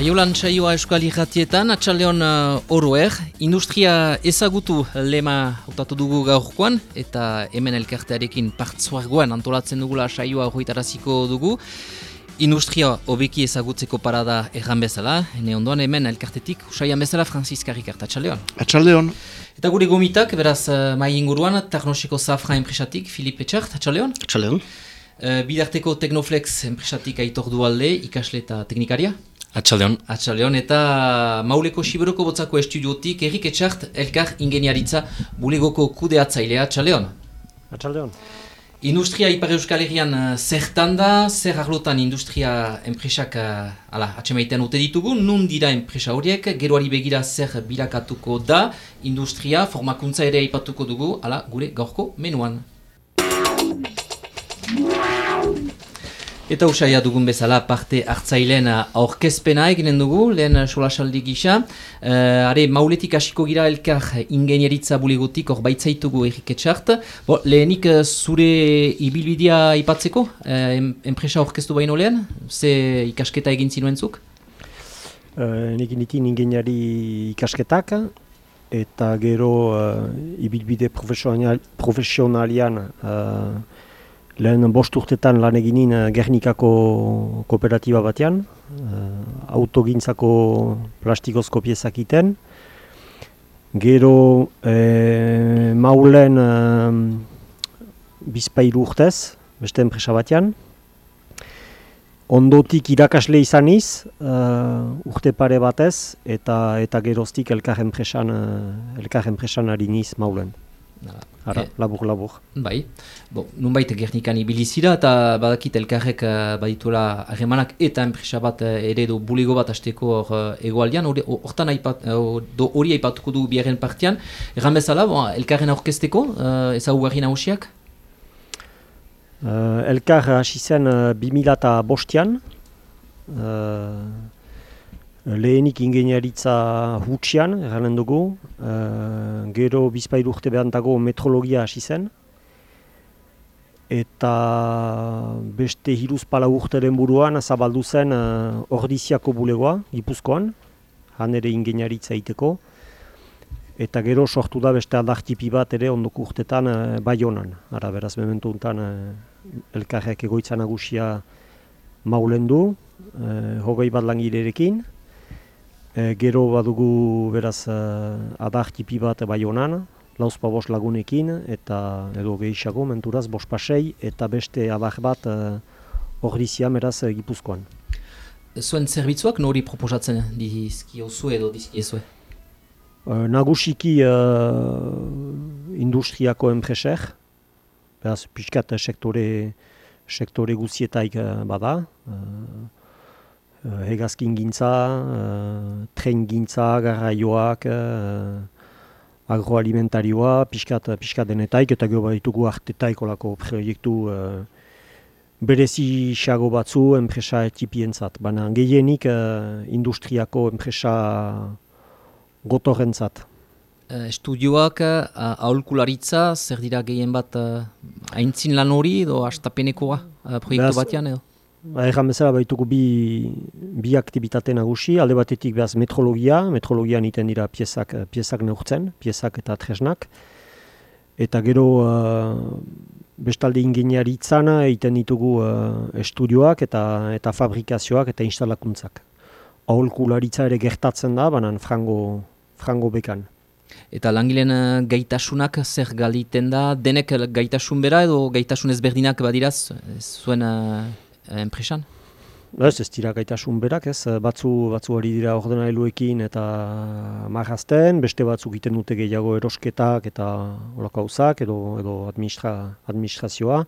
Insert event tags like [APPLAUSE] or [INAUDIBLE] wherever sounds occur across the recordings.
Jaiolan txaioa eskuali jatietan, atxaldeon uh, oroer, industria ezagutu lema utatu dugu gaurkoan, eta hemen elkartearekin partzuargoan antolatzen dugula saioa horretaraziko dugu. Industria hobeki ezagutzeko parada erran bezala, ene ondoan hemen elkartetik, usaian bezala Franziska Rikart, atxaldeon. Atxaldeon. Eta gure gomitak, beraz, uh, mai inguruan, Tarnosiko Zafra enpresatik, Filip Etxart, atxaldeon. Atxaldeon. Uh, bidarteko Teknoflex enpresatik aitor dualde, ikasle eta teknikaria. Atxaldeon. Atxaldeon, eta mauleko siberoko botzako estudiotik Erik Etxart, elkar ingeniaritza bulegoko kudeatzailea. Atxaldeon. Atxaldeon. Industria Ipar Euskal Herrian uh, zertan da, zer arlotan industria enpresak uh, ala, atxemaitean ute ditugu, nun dira enpresa horiek, geroari begira zer bilakatuko da, industria, formakuntza ere aipatuko dugu, ala, gure gaurko menuan. Eta usaia dugun bezala parte hartzailean aurkezpena eginen dugu, lehen solasaldi gisa. Uh, are, mauletik hasiko gira elkar ingenieritza bulegotik hor baitzaitugu eriketxart. Bo, lehenik zure ibilbidea ipatzeko, uh, enpresa aurkeztu baino lehen, ze ikasketa egin zinuentzuk? Uh, nik nitin ingeniari ikasketak, eta gero uh, ibilbide profesional, profesionalian uh, Lehen bost urtetan lan eginin uh, Gernikako kooperatiba batean, uh, autogintzako plastikozko piezak iten. Gero e, maulen uh, bizpailu urtez, beste enpresa batean. Ondotik irakasle izaniz, uh, urte pare batez, eta eta geroztik elkar enpresan, uh, elkar enpresan hariniz maulen. Ara, labur, labur. Bai, bon, nunbait gernikan ibilizira eta badakit elkarrek uh, badituela harremanak eta enpresa bat uh, ere do bulego bat azteko hor uh, egoaldean, hortan hori aipatuko du biaren partian. Erran bezala, bon, elkarren aurkezteko, uh, ezagugarri nahusiak? Uh, elkar hasi zen uh, 2000 bostian, uh, lehenik ingeniaritza hutsian, eranen dugu, uh, gero bizpailu urte behantago metrologia hasi zen, eta beste hiruz pala urteren buruan zabaldu zen uh, ordiziako bulegoa, Gipuzkoan, han ere ingeniaritza iteko, eta gero sortu da beste aldartipi bat ere ondoko urtetan uh, bai honan. Ara, beraz, mementu untan uh, elkarrek egoitza nagusia maulen du, uh, hogei bat langilerekin, E, gero badugu beraz uh, adar tipi bat bai honan, lauzpa bos lagunekin eta edo gehiago menturaz bos pasei eta beste adar bat uh, ordizia meraz uh, gipuzkoan. Zuen zerbitzuak nori proposatzen dizkiozue edo dizkiezue? Uh, nagusiki uh, industriako enpreser, beraz pixkat sektore, sektore guzietaik uh, bada, uh, hegazkin gintza, uh, tren gintza, garraioak, uh, agroalimentarioa, pixkat, pixkat denetaik, eta gero baditugu artetaik olako proiektu uh, berezi xago batzu enpresa etipientzat. Baina gehienik uh, industriako enpresa gotorrentzat. Uh, estudioak, uh, aholkularitza, zer dira gehien bat uh, aintzin lan hori edo astapenekoa uh, proiektu batean edo? Ba, Egan bezala baituko bi, bi aktibitate nagusi, alde batetik behaz metrologia, metrologian iten dira piezak, piezak neurtzen, piezak eta tresnak. Eta gero uh, bestalde ingeniaritzan egiten ditugu uh, estudioak eta eta fabrikazioak eta instalakuntzak. Aholkularitza ere gertatzen da, banan frango, frango bekan. Eta langileen uh, gaitasunak zer galiten da, denek gaitasun bera edo gaitasun ezberdinak badiraz, zuen Eh, enpresan? Ez, ez dira gaitasun berak, ez, batzu, batzu hori dira ordenailuekin eta marrazten, beste batzuk egiten dute gehiago erosketak eta horako hauzak edo, edo administra, administrazioa.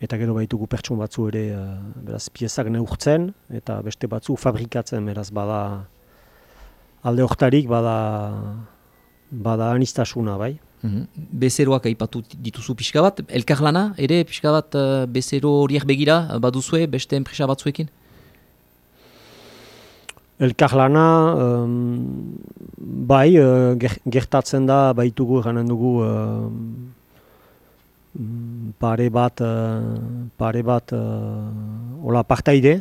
Eta gero baitugu pertson batzu ere, uh, beraz, piezak neurtzen, eta beste batzu fabrikatzen, beraz, bada alde hortarik, bada, bada anistasuna, bai. Mhm. Bezeroak aipatu dituzu pixka bat, elkarlana ere pixka bat uh, bezero horiek begira baduzue beste enpresa batzuekin? Elkarlana, um, bai, uh, gertatzen da baitugu eranen dugu uh, pare bat, uh, pare bat uh, ola partaide,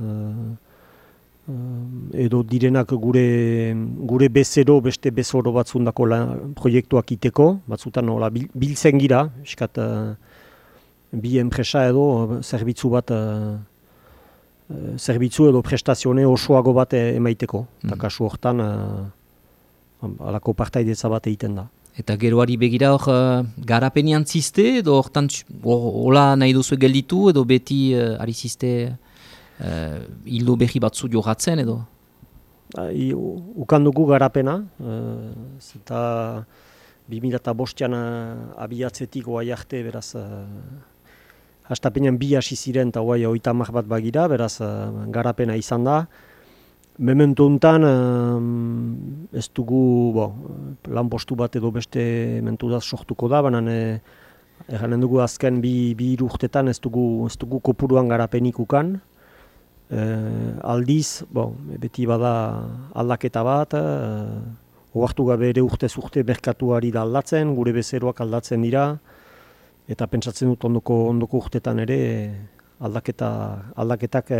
uh, edo direnak gure, gure bezero, beste bezoro batzundako proiektuak iteko, batzutan nola biltzen gira, eskat bi enpresa edo zerbitzu bat zerbitzu edo prestazione osoago bat emaiteko. Mm. Eta kasu hortan, uh, alako partaidetza bat egiten da. Eta geroari begira hor uh, garapenian ziste edo hortan hola nahi duzu gelditu edo beti uh, ari ziste uh, hildo behi batzu jogatzen edo? I, ukandugu garapena, uh, eta 2005an uh, abiatzetik oa jarte beraz Astapenean bi hasi ziren eta guai oita bat bagira, beraz uh, garapena izan da. Memento honetan uh, ez dugu bo, lan postu bat edo beste mentudaz sortuko da, baina e, dugu azken bi, bi urtetan ez dugu, ez dugu kopuruan garapenik ukan. Uh, aldiz, bo, beti bada aldaketa bat, uh, oartu gabe ere urte berkatuari da aldatzen, gure bezeroak aldatzen dira, eta pentsatzen dut ondoko ondoko urtetan ere aldaketa aldaketak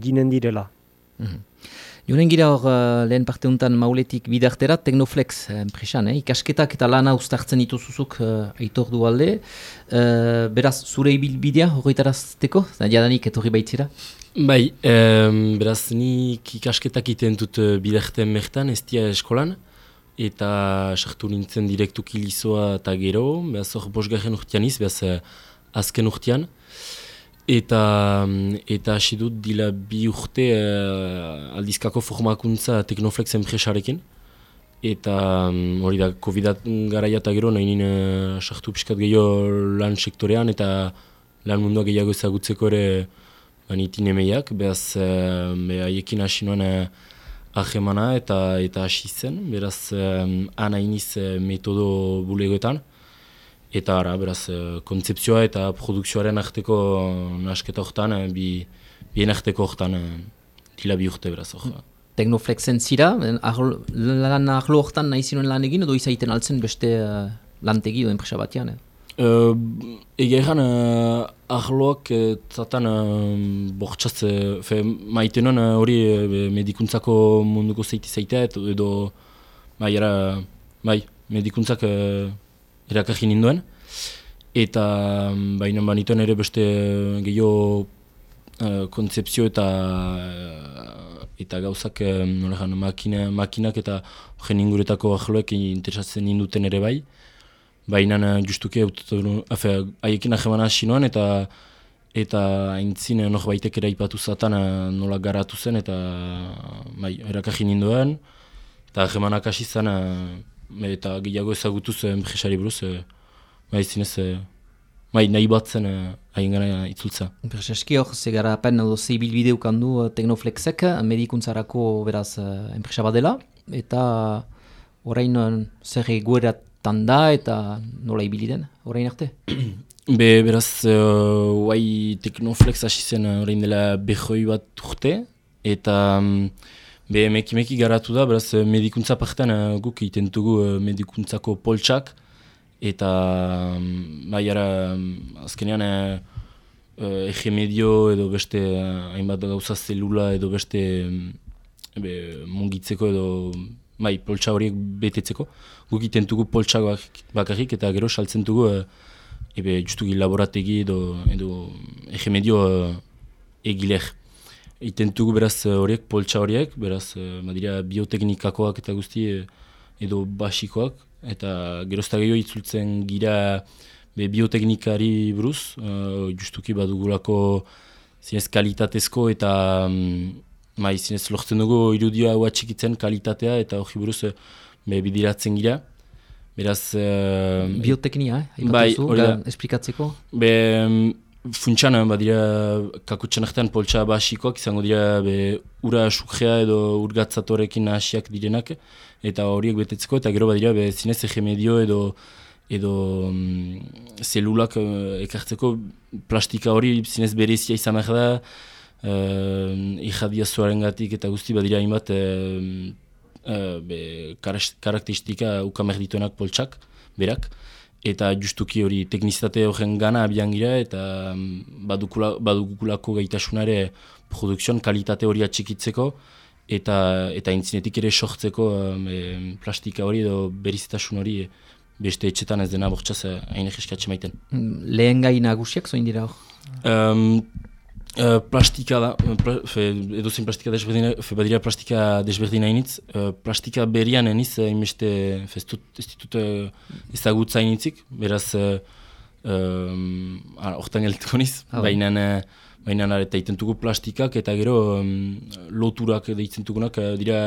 ginen eh, direla. Mm Jonen gira hor lehen parte mauletik bidartera Teknoflex eh, enpresan, eh? ikasketak eta lana ustartzen dituzuzuk uh, aitor du alde. Uh, beraz, zure ibilbidea horretarazteko, jadanik etorri baitzira? Bai, um, beraz, nik ikasketak iten dut uh, bidarten mertan, ez dia eskolan eta sartu nintzen direktu kilizoa eta gero, behaz hor bosgarren urtean iz, behaz eh, azken urtean. Eta, eta hasi dut dila bi urte uh, aldizkako formakuntza Teknoflex enpresarekin. Eta um, hori da, covid garaia eta gero nahi nien uh, sartu piskat gehiago lan sektorean eta lan mundua gehiago ezagutzeko ere banitin emeiak. Behaz, uh, haiekin hasi nuen ahemana eta eta hasi zen, beraz um, ana iniz uh, metodo bulegoetan. Eta ara, beraz, uh, kontzeptzioa eta produkzioaren arteko nasketa horretan, uh, bi, bien arteko horretan uh, dila bi urte, beraz. Or. Teknoflexen zira, lan ahlo horretan nahi zinuen lan egin, edo izaiten altzen beste uh, lantegi edo enpresa batean? Eh? Uh, Ega egan, uh, ahloak uh, zatan uh, bortxaz, uh, maite nuen hori uh, medikuntzako munduko zeiti zeitea, edo, bai, era, bai, medikuntzak uh, erakaji ninduen. Eta baina banituen ere beste gehiago uh, kontzepzio eta eta gauzak uh, makina, makinak eta horren inguretako ahloek interesatzen ninduten ere bai baina uh, justuki haiekin ahemana hasi noan eta eta haintzin uh, baitek ere ipatu zaten uh, nola garatu zen eta bai, erakajin ninduen eta ahemanak hasi zen eta gehiago ezagutu zen jesari buruz uh, bai zinez uh, bai, nahi bat zen hain uh, itzultza. Prezeski hor, zegara apen edo zeibil bideu kandu Teknoflexek, medikuntzarako beraz enpresa badela eta orain zer eguerat tanda eta nola ibili den, orain arte? [CLEARS THROAT] Be, beraz, uh, uai teknoflex hasi zen uh, orain dela behoi bat urte, eta um, be, meki meki garatu da, beraz, uh, medikuntza partean uh, guk itentugu uh, medikuntzako poltsak, eta um, bai ara, um, azkenean uh, uh, ege medio edo beste uh, hainbat gauza zelula edo beste um, be, mungitzeko edo bai, poltsa horiek betetzeko. Guk iten dugu poltsa bakarrik eta gero saltzen dugu e, ebe justugi laborategi edo, edo ege medio e, egiler. Iten dugu beraz horiek, poltsa horiek, beraz badira bioteknikakoak eta guzti edo basikoak. Eta gerozta gehiago itzultzen gira be, bioteknikari buruz, uh, justuki badugulako zinez kalitatezko eta mm, Mai, zinez, lortzen dugu irudioa hau atxikitzen kalitatea eta hori buruz eh, be, bidiratzen gira. Beraz... Uh, Bioteknia, eh? Bai, hori da. Esplikatzeko? Be, funtsan, badira, kakutsan artean poltsa basikoak, izango dira, be, ura sukrea edo urgatzatorekin hasiak direnak, eta horiek betetzeko, eta gero badira, be, zinez, egemedio edo edo um, zelulak ekartzeko plastika hori zinez berezia izan behar da, uh, ijadia zuaren gatik eta guzti badira hainbat uh, uh, karakteristika ukamer dituenak poltsak, berak. Eta justuki hori teknizitate horren gana abian gira eta badukulako gaitasunare produksion kalitate hori atxikitzeko eta eta intzinetik ere sortzeko e, plastika hori edo berizitasun hori beste etxetan ez dena bortxaz hain egiskatxe maiten. Lehen gai nagusiak zoin dira hor? Um, Uh, plastika da, pla, fe, edo zen plastika desberdina, fe badira plastika desberdina initz, uh, plastika berian eniz, hainbeste, ez ditut ezagutza initzik, beraz, uh, um, orten geldituko niz, oh. baina, baina eta itentuko plastikak eta gero um, loturak deitzen dugunak, dira,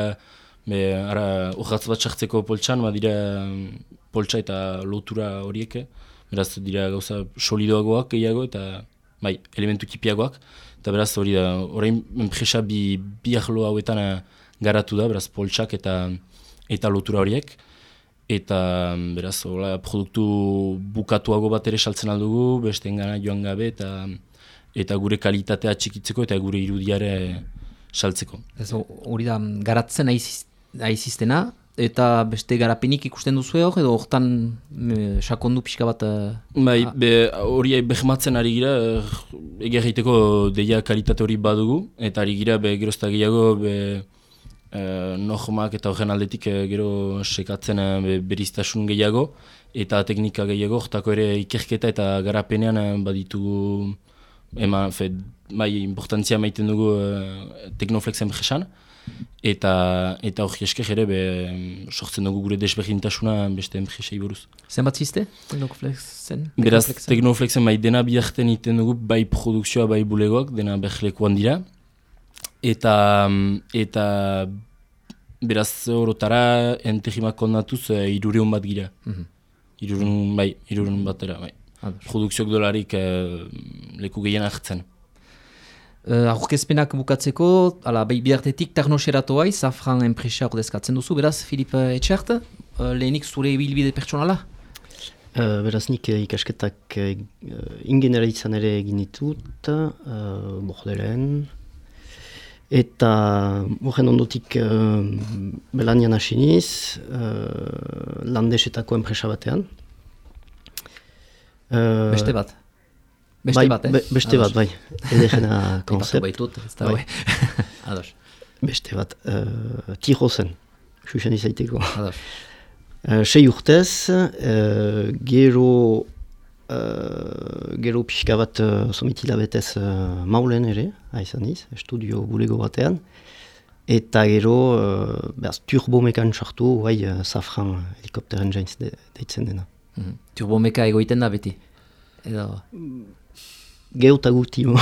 be, ara, urratz bat sartzeko poltsan, ba, dira um, poltsa eta lotura horiek, beraz, dira gauza solidoagoak gehiago eta bai, elementu kipiagoak, eta beraz hori da, orain enpresa bi, bi ahlo hauetan eh, garatu da, beraz poltsak eta eta lotura horiek, eta beraz hola, produktu bukatuago bat ere saltzen aldugu, beste engana joan gabe, eta eta gure kalitatea txikitzeko eta gure irudiare saltzeko. Ez hori da, garatzen aiziztena, eta beste garapenik ikusten duzu hor, edo hortan sakondu pixka bat... Eh, bai, hori behematzen ari gira, eh, egia egiteko deia kalitate hori badugu, eta ari gira be, gerozta gehiago be, e, eta horren aldetik gero sekatzen be, beriztasun gehiago, eta teknika gehiago, hortako ere ikerketa eta garapenean baditu ema, fe, bai, importantzia maiten dugu e, teknoflexen behesan, eta eta hori esker ere be, sortzen dugu gure desberdintasuna beste enpresei buruz. Zenbat ziste? Teknoflexen? Beraz, Teknoflexen bai dena biharten iten dugu bai produkzioa bai bulegoak, dena behlekuan dira. Eta, eta beraz horotara entegimak kondatuz e, irureun bat gira. Mm bai, irureun batera, bai. Produkziok dolarik e, leku gehien hartzen. Uh, Aurkezpenak bukatzeko, ala, bai, bihartetik ternoxeratu bai, Zafran enpresa ordezkatzen duzu, beraz, Filip Etxert, uh, lehenik zure ibilbide pertsonala? Uh, beraz, nik ikasketak uh, ingeneraritzan ere egin ditut, uh, bordelen, eta horren ondotik uh, belanian asiniz, uh, landesetako enpresa batean. Uh, Beste bat? Beste bai, bat, eh? Be, beste bat, bai. Edegena [LAUGHS] konzept. Baitut, ez da, bai. [LAUGHS] Ados. Beste bat, uh, tiro zen, xuxan izaiteko. Ados. Uh, sei urtez, uh, gero, uh, gero pixka bat uh, somitila betez uh, maulen ere, haizan iz, estudio bulego batean. Eta gero, uh, behaz, turbomekan sartu, guai, uh, safran helikopteren jainz deitzen dena. Mm -hmm. Turbomeka egoiten da beti? Edo... Geuta guti mo.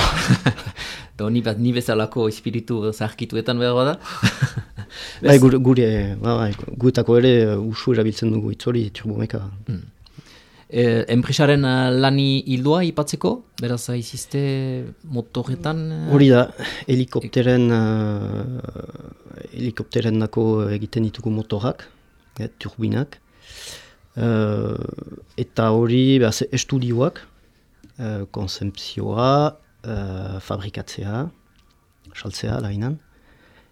[LAUGHS] Do, ni, bat, ni bezalako espiritu zarkituetan behar bada. [LAUGHS] bai, gure, gure ba, bai, gutako ere usu erabiltzen dugu itzori turbomeka. Mm. E, enpresaren uh, lani hildua ipatzeko? Beraz, aizizte motorretan? Uh... Hori da, helikopteren, uh, helikopteren nako egiten ditugu motorak, eh, turbinak. Uh, eta hori, behaz, estudioak, uh, konzempzioa, uh, fabrikatzea, saltzea lainan.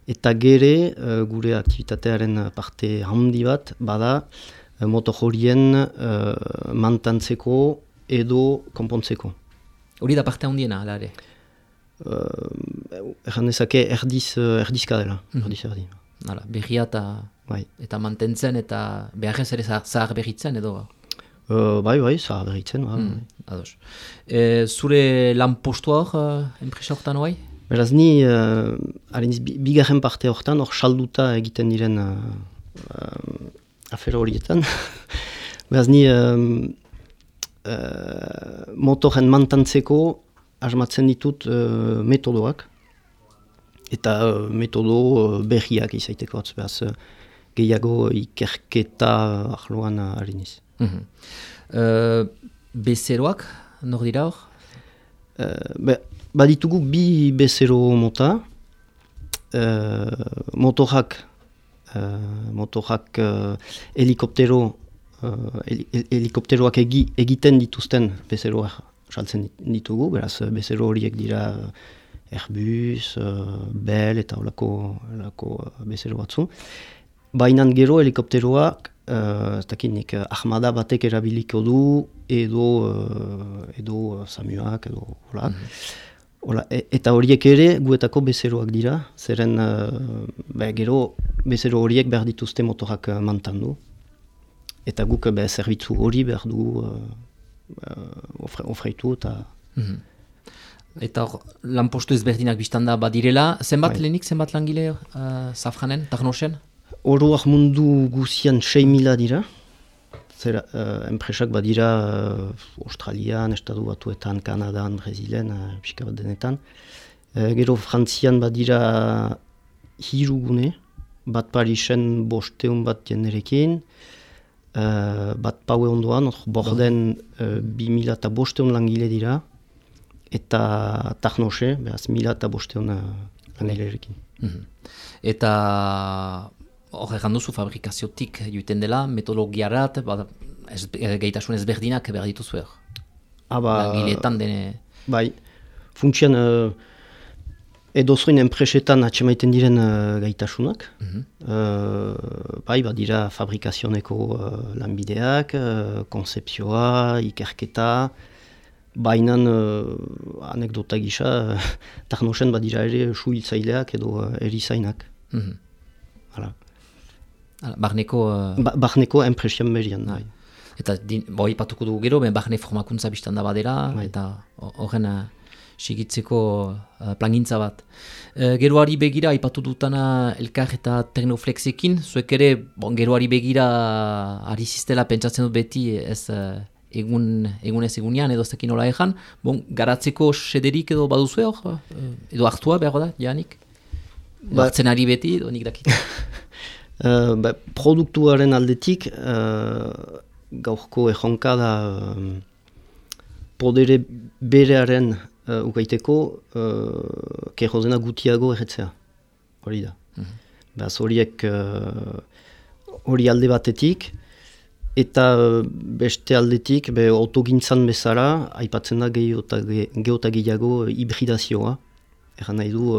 Eta gere, uh, gure aktivitatearen parte handi bat, bada, uh, moto horien uh, mantantzeko edo konpontzeko. Hori da parte handiena, ala ere? Uh, Erran ezake erdiz, erdizka dela, mm erdiz erdi. Hala, berria eta, bai. eta mantentzen eta beharrez ere zahar berritzen edo? Uh, bai, bai, zahar berritzen. Bai. Mm, ados. E, zure lan postua hor, uh, enpresa horretan bai? Beraz, ni, uh, bigarren parte horretan, hor salduta egiten diren uh, uh, afero horietan. [LAUGHS] Beraz, ni, uh, uh, motoren mantantzeko asmatzen ditut uh, metodoak. Eta uh, metodo uh, berriak izaiteko, beraz, uh, gehiago ikerketa ahloan uh, hariniz. Mm uh, bezeroak, nor dira hor? Uh, baditugu bi bezero mota. Uh, motorak, uh, motorak uh, helikoptero, uh, helikopteroak egi, egiten dituzten bezeroak saltzen ditugu. Beraz, bezero horiek dira Airbus, uh, Bell eta olako, olako bezero batzu. Baina gero helikopteroak uh, ez dakit nik, uh, ahmada batek erabiliko du, edo, uh, edo samuak, edo hola. Mm -hmm. Ola, e, eta horiek ere guetako bezeroak dira, zeren uh, gero bezero horiek behar dituzte motorak uh, mantandu. Eta guk be, zerbitzu hori behar du uh, uh, ofreitu eta... Mm Eta hor, lanpostu ezberdinak biztanda badirela, zenbat bai. lehenik, zenbat langile uh, Zafranen, Tarnosen? Oroak mundu guzian 6 mila dira. Zer, uh, enpresak badira uh, Australian, Estadu Batuetan, Kanadan, Brazilen, uh, pixka bat denetan. Uh, gero Frantzian badira hiru gune, bat Parisen bosteun bat jenerekin, uh, bat paue ondoan, borden uh, bi mila eta bosteun langile dira eta tarnose, behaz mila eta bosteon langilerekin. Mm -hmm. Eta hor egan duzu fabrikaziotik juiten dela, metodologiarat, ba, ez, gaitasun ezberdinak behar dituzu er? Aba, Langileetan dene... Bai, funtsian uh, edo zoin enpresetan atxemaiten diren uh, gaitasunak. Mm -hmm. uh, bai, badira fabrikazioneko uh, lanbideak, uh, konzepzioa, ikerketa, Baina uh, anekdota gisa, [LAUGHS] tarnosen badira ere suhiltzaileak edo uh, erizainak. Mm -hmm. Barneko... Uh... Ba, barneko enpresian berian, nahi. Eta boi patuko dugu gero, ben barne formakuntza biztan da badera, bai. eta horren uh, sigitzeko uh, plangintza bat. Uh, geroari begira, aipatu dutana elkar eta teknoflexekin, zuek ere, bon, geroari begira ari ziztela pentsatzen dut beti ez... Uh, egun, egun ez egunean edo zekin nola ejan, bon, garatzeko sederik edo baduzu hor, eh, edo hartua behar da, janik? Ba, Artzen ari beti, edo nik dakit? [LAUGHS] uh, ba, produktuaren aldetik, uh, gaurko ejonka da um, podere berearen uh, ukaiteko uh, kehozena gutiago erretzea, hori da. Mm -hmm. horiek hori alde batetik, Eta beste aldetik, be autogintzan bezala, aipatzen da geota gehiago hibridazioa. Egan nahi du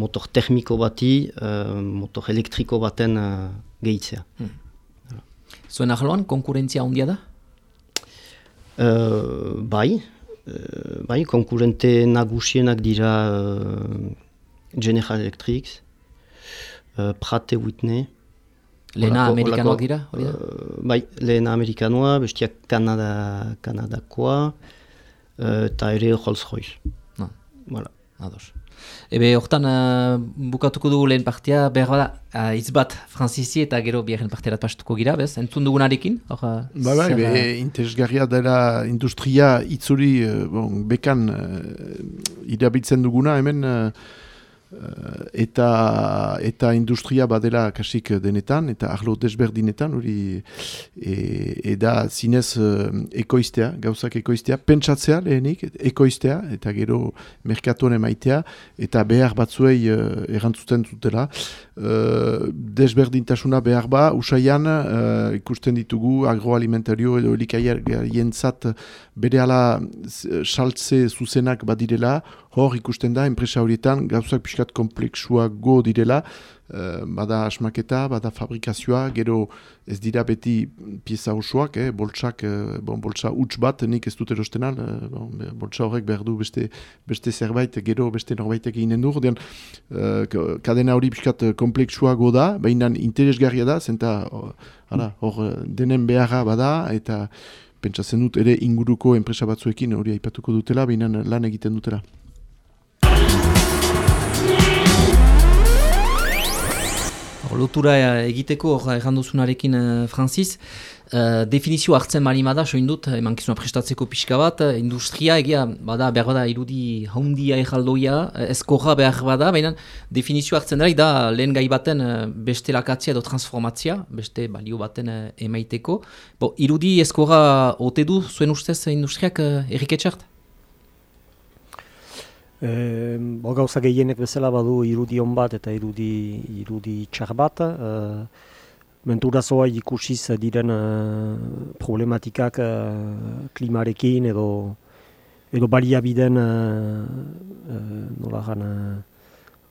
motor termiko bati, uh, motor elektriko baten uh, gehitzea. Hmm. Zuen ahaloan, konkurentzia handia da? Uh, bai, uh, bai, konkurente nagusienak dira uh, General Electric, uh, Pratt Whitney, Lehena amerikanoak dira, hori da? Uh, bai, lehena amerikanoa, bestiak Kanada, Kanadakoa, uh, eta ere Rolls-Royce. No. Voilà. Ados. Ebe, hortan, uh, bukatuko dugu lehen partia, behar bada, uh, izbat franzizi eta gero biaren partierat pastuko gira, bez? Entzun dugunarekin? Uh, ba, bai, be, interesgarria dela industria itzuri, uh, bon, bekan uh, irabitzen duguna, hemen, uh, Eh, eta eta industria badela kasik denetan eta arlo desberdinetan hori e, eda zinez uh, ekoiztea, gauzak ekoiztea pentsatzea lehenik, ekoiztea eta gero merkatuan emaitea eta behar batzuei erantzuten dutela uh, desberdintasuna behar ba usaian uh, ikusten ditugu agroalimentario edo elikaier jentzat bere ala saltze zuzenak badirela. Hor ikusten da enpresa horietan gauzak pixkat kompleksua go direla, bada asmaketa, bada fabrikazioa, gero ez dira beti pieza osoak, eh, boltsak, uh, bon, boltsa huts bat, nik ez dut erosten al, uh, bon, boltsa horrek behar du beste, beste zerbait, gero beste norbaitek eginen du, dian, uh, kadena hori pixkat kompleksua go da, baina interesgarria da, zenta hor denen beharra bada, eta pentsatzen dut ere inguruko enpresa batzuekin hori aipatuko dutela, baina lan egiten dutela. Lotura egiteko, erran duzunarekin uh, Francis, uh, definizio hartzen mali da, soin dut, eman kizuna prestatzeko pixka bat, industria egia, bada, behar bada, irudi haundia ejaldoia, eskorra behar bada, baina definizio hartzen dara, da lehen gai baten uh, beste lakatzia edo transformatzia, beste balio baten emaiteko. Bo, irudi eskorra ote du, zuen ustez industriak uh, erriketxart? E, bo gauza gehienek bezala badu irudi on bat eta irudi, irudi txar bat. E, Menturazoa ikusiz diren e, problematikak e, klimarekin edo edo baliabiden e, e, nola gana,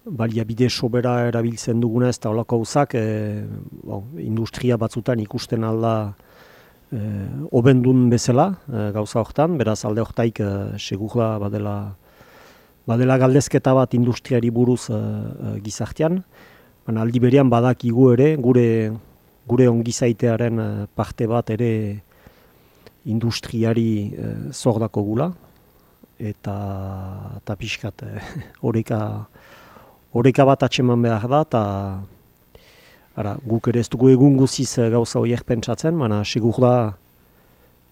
baliabide sobera erabiltzen duguna ez da olako gauzak e, industria batzutan ikusten alda e, obendun bezala e, gauza hortan, beraz alde hortaik e, segura badela badela galdezketa bat industriari buruz uh, gizartean, baina aldi berean badakigu ere, gure, gure ongizaitearen uh, parte bat ere industriari uh, zordako gula, eta, eta pixkat [LAUGHS] horreka uh, bat atseman behar da, eta ara, guk ere ez dugu egun guziz gauza horiek pentsatzen, baina segur da,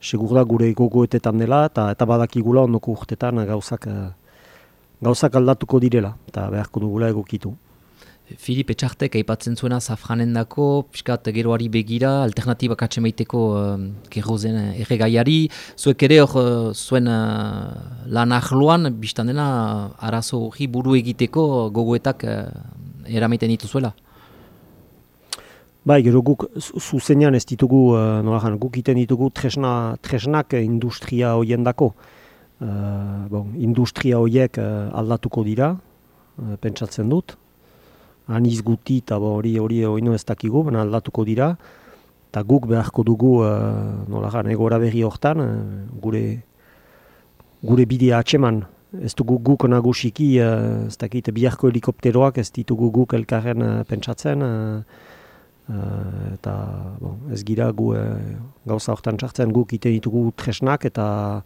segur da gure gogoetetan dela, eta, eta badakigula ondoko urtetan gauzak gauzak aldatuko direla, eta beharko dugula egokitu. Filip Etxartek aipatzen zuena zafranen dako, piskat geroari begira, alternatibak atxemaiteko uh, gerrozen erregaiari, zuek ere hor uh, zuen uh, lan ahloan, biztan dena arazo hori buru egiteko gogoetak uh, eramaiten dituzuela? Bai, gero guk zuzenean ez ditugu, uh, nola guk iten ditugu tresna, tresnak industria hoien dako. Uh, bon, industria horiek uh, aldatuko dira, uh, pentsatzen dut. Aniz guti eta hori hori oino ez dakigu, baina aldatuko dira. Eta guk beharko dugu, uh, nola gan, egora berri hortan, gure, gure bidea atseman. Ez dugu guk nagusiki, uh, ez dakit, biharko helikopteroak ez ditugu guk elkarren pentsatzen. eta bon, ez gira gu gauza hortan txartzen guk iten ditugu tresnak eta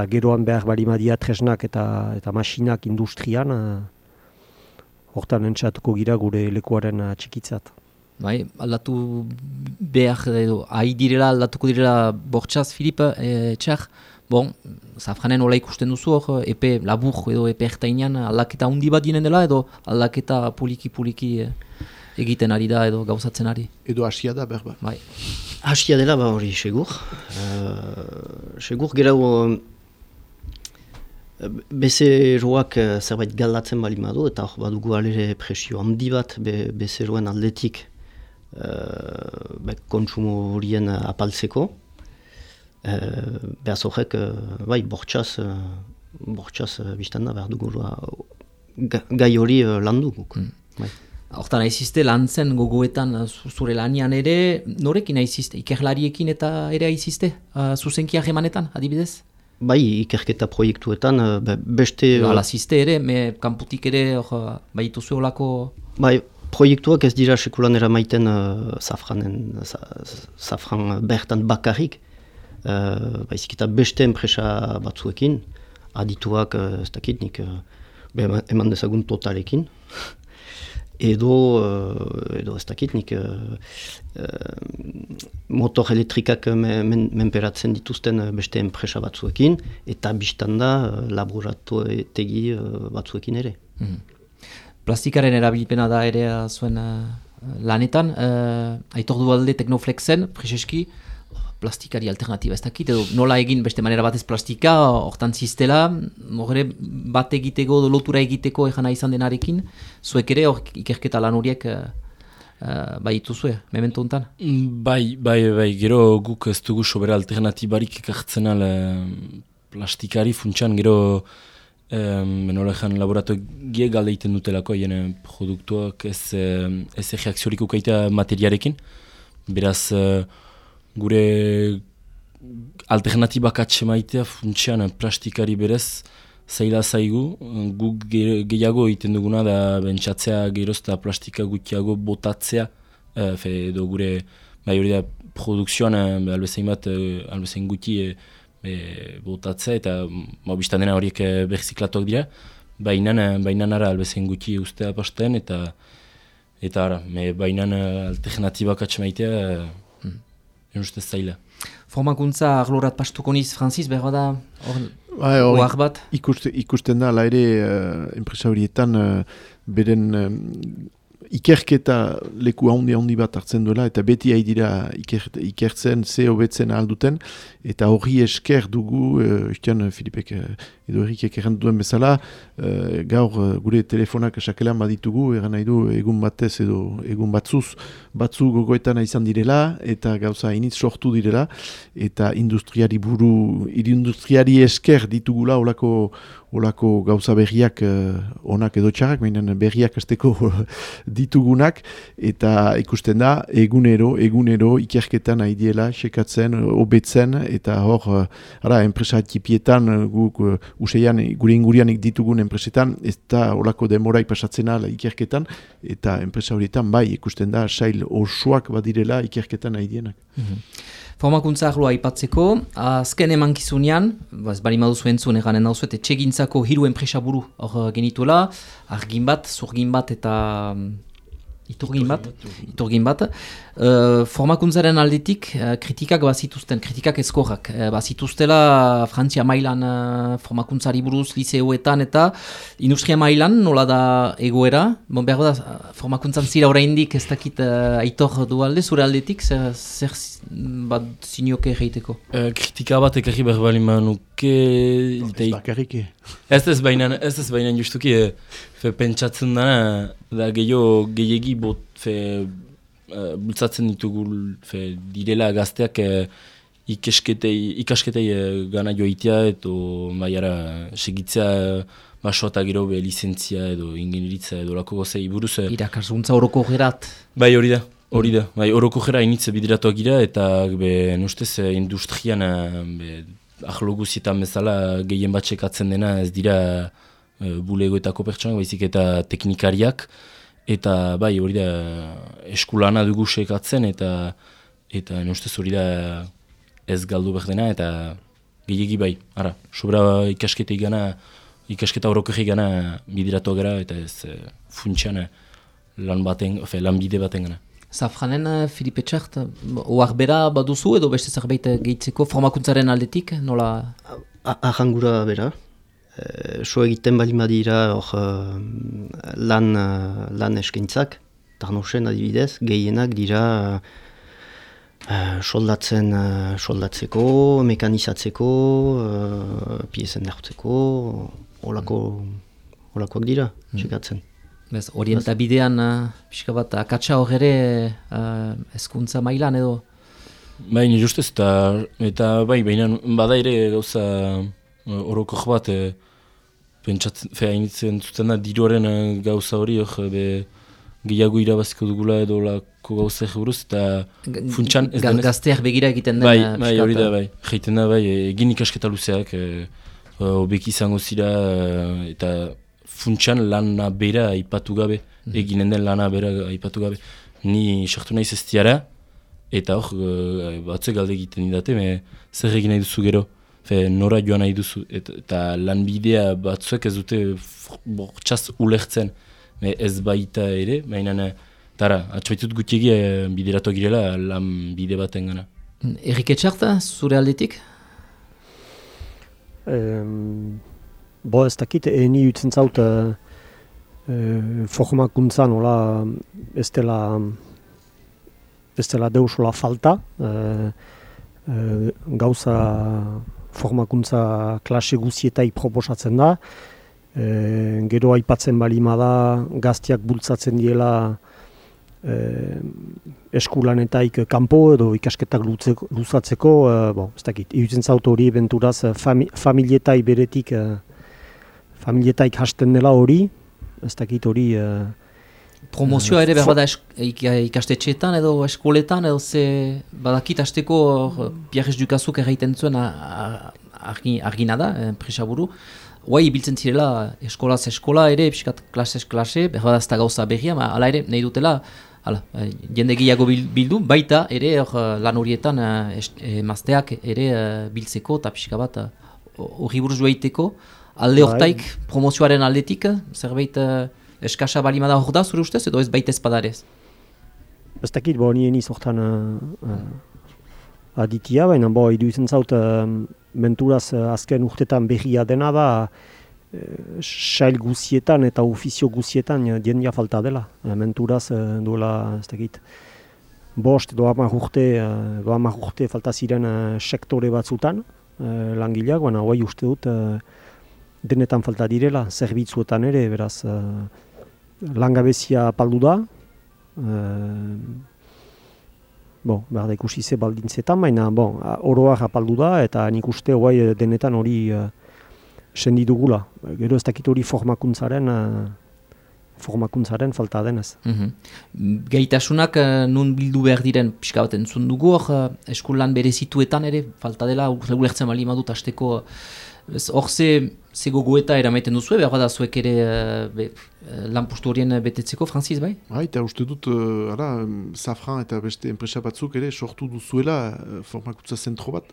eta geroan behar bali madia tresnak eta eta masinak industrian uh, hortan entzatuko gira gure lekuaren uh, txikitzat. Bai, aldatu behar edo, ahi direla aldatuko direla bortxaz, Filip, e, txar, bon, zafranen hola ikusten duzu hor, epe labur edo epe ertainan aldaketa handi bat dinen dela edo aldaketa puliki-puliki egiten ari da edo gauzatzen ari. Edo hasia da berba. Bai. Hasia dela ba hori, segur. Uh, segur, gerau Bezeroak uh, zerbait galdatzen bali madu, eta hor badugu alere presio handi bat be, bezeroen aldetik uh, be, kontsumo horien apaltzeko. Uh, behaz horrek, uh, bai, bortxaz, uh, bortxaz uh, biztan da behar dugu gai hori uh, landu guk. Mm. Bai. Hortan aizizte lan zen gogoetan zure lanian ere, norekin aizizte? Ikerlariekin eta ere aizizte? Uh, zuzenkia emanetan, adibidez? Bai, ikerketa proiektuetan, eh, beste... Hala, ziste ere, me kanputik ere, or, bai ituzu olako... Bai, proiektuak ez dira sekulan eramaiten uh, zafranen, zafran bertan bakarrik. Uh, baizik eta beste enpresa batzuekin, adituak, uh, ez dakit nik, uh, eman dezagun totalekin edo, uh, edo ez dakit nik uh, motor elektrikak menperatzen dituzten beste enpresa batzuekin eta biztan da etegi batzuekin ere. Mm Plastikaren erabilpena da ere zuen lanetan, uh, aitor du alde teknoflexen, prezeski, plastikari alternatiba ez dakit, edo nola egin beste manera batez plastika, hortan ziztela, horre bat egiteko, lotura egiteko egana izan denarekin, zuek ere hor ikerketa lan horiek uh, bai ituzue, memento honetan? Bai, bai, bai, gero guk ez dugu sobera alternatibarik ekartzen ala plastikari funtsan, gero um, nola ezan laboratu gie galde iten dutelako, jene produktuak ez, ez reakziorik ukaita materiarekin, beraz, gure alternatibak atxe maitea funtsian plastikari berez zaila zaigu, guk gehiago egiten duguna da bentsatzea gerozta plastika gutiago botatzea, e, fe, edo gure bai hori da produkzioan e, albezain bat, albezain guti e, e, botatzea eta ma biztan dena horiek e, berziklatuak dira, baina baina ara albezain guti ustea posten eta eta ara, baina alternatibak atxe maitea Eustez zaila. Formakuntza arlorat pastuko niz, Francis, behar da, hor bat? Ikusten da, la ere, uh, enpresa horietan, uh, beren ikerketa leku handi handi bat hartzen duela eta beti ari iker, ikertzen ze hobetzen alduten eta horri esker dugu uh, Filipek uh, edo errik ekerren duen bezala uh, gaur gure telefonak esakelan baditugu egan nahi du egun batez edo egun batzuz batzu gogoetan izan direla eta gauza initz sortu direla eta industriari buru industriari esker ditugula olako olako gauza berriak uh, onak edo txarrak, baina berriak esteko [LAUGHS] ditugunak eta ikusten da egunero, egunero ikerketan aidiela, sekatzen, hobetzen eta hor, ara, enpresa tipietan guk useian gure ingurianik ditugun enpresetan ez da olako demorai pasatzen ala ikerketan eta enpresa horietan bai ikusten da sail osoak badirela ikerketan aidienak. Mm Formakuntza ahloa aipatzeko, azken eman kizunean, bari maduzu entzun eganen dauzuet, etxegintzako hiru enpresa buru hor genituela, argin bat, zurgin bat eta Iturgin bat, iturgin bat. Uh, formakuntzaren aldetik uh, kritikak bazituzten, kritikak ezkorrak. Uh, bazituztela Frantzia mailan uh, formakuntzari buruz liceoetan eta industria mailan nola da egoera. Bon, behar da, formakuntzan zira oraindik ez dakit uh, aitor du alde, zure aldetik, zer, zer bat zinioke egiteko? Uh, kritika bat ekarri behar bali manuke... Ez bakarrike. Ez ez bainan, ez ez bainan justuki, fe pentsatzen dana, da gehiago gehiagi bot, fe, uh, bultzatzen ditugu fe, direla gazteak uh, ikasketei, ikasketei uh, gana joitea, eto baiara segitzea uh, baso eta gero be licentzia edo ingenieritza edo lako gozei buruz. Uh, Irakasguntza horoko gerat. Bai hori da. Hori da, bai, horoko jera initz bidiratuak gira eta be, nustez industrian be, ahlo guzietan bezala gehien batxekatzen dena ez dira e, bulegoetako pertsonak, baizik eta teknikariak, eta bai hori da eskulana dugu sekatzen, eta eta ustez hori da ez galdu behar dena, eta gehiagi bai, ara, sobra ikasketa igana, ikasketa horoko gana bidiratu gara, eta ez e, funtsian lan, baten, ofe, lan bide baten gana. Zafranen, Filipe Txart, oar bera baduzu edo beste zerbait gehitzeko formakuntzaren aldetik, nola? Ahangura bera. E, so egiten bali madira hor uh, lan, uh, lan eskentzak, tarnosen adibidez, gehienak dira uh, soldatzen, uh, soldatzeko, mekanizatzeko, uh, piezen dertzeko, olako, olakoak dira, mm. txekatzen. Bez, orientabidean, uh, pixka bat, akatsa hor ere uh, ezkuntza mailan edo? Bai, nire ustez, eta, eta bai, baina bada ere gauza uh, oroko bat, e, pentsatzen, fea initzen zuten da, diruaren gauza hori, hor, be, gehiago irabaziko dugula edo lako gauza buruz eta funtsan... Ga, gazteak begira egiten den, bai, bai, hori da, bai, jaiten da, bai, egin ikasketa luzeak, e, obeki izango zira, eta funtsan lana bera aipatu gabe, mm eginen den lana bera aipatu gabe. Ni sartu nahi zestiara, eta hor, batzuk galde egiten didate, me zer egin nahi duzu gero, fe, nora joan nahi duzu, et, eta lan bidea batzuek ez dute bortxaz ulertzen, me ez baita ere, baina tara, atxaitut gutiegi uh, bideratu girela lan bide baten gana. Erik etxarta, zure aldetik? Bo ez dakit, eni utzen zaut e, formakuntza nola ez dela ez dela deusola falta e, e, gauza formakuntza klase guzietai proposatzen da. E, gero aipatzen balima da gaztiak bultzatzen diela e, eskulanetaik kanpo edo ikasketak luzatzeko, e, bo, ez dakit, irutzen zaut hori eventuraz fami, familietai beretik familietaik hasten dela hori, ez dakit hori... Uh, Promozioa ere behar da ikastetxeetan edo eskoletan, edo ze badakit hasteko Pierre Dukazuk erraiten zuen argina da, enpresa buru. Hoai ibiltzen zirela eskolaz eskola ere, piskat klasez klase, behar da ez gauza berria, ma ala ere nahi dutela, ala, jende gehiago bildu, baita ere or, lan horietan emazteak ere biltzeko eta pixka bat hori buruz alde bai. hortaik promozioaren aldetik, zerbait eskasa balima da hor da, zure ustez, edo ez baita ezpadarez? Ez dakit, bo, nien izortan uh, uh, aditia, baina bo, idu izan zaut, uh, menturaz uh, azken urtetan berria dena da, uh, sail guzietan eta ofizio guzietan uh, diendia falta dela. Uh, menturaz uh, duela, ez dakit, bost, doa urte, uh, doa urte falta ziren uh, sektore batzutan, uh, langileak, baina guai uste dut, denetan falta direla, zerbitzuetan ere, beraz, uh, langabezia paldu da, uh, bon, behar da ikusi ze baldintzetan, baina bon, oroak apaldu da, eta nik uste guai denetan hori uh, sendi dugula. Gero ez dakit hori formakuntzaren uh, formakuntzaren falta denez. Mhm. Gaitasunak uh, nun bildu behar diren pixka bat entzun dugu, hor uh, eskulan bere zituetan ere, falta dela, ulertzen bali madut azteko, hor ze, ze gogoeta eramaiten duzu, behar da zuek ere uh, be, lanpustu horien betetzeko, Franziz, bai? Bai, eta uste dut, uh, ara, Safran eta beste enpresa batzuk ere sortu duzuela uh, formakuntza zentro bat,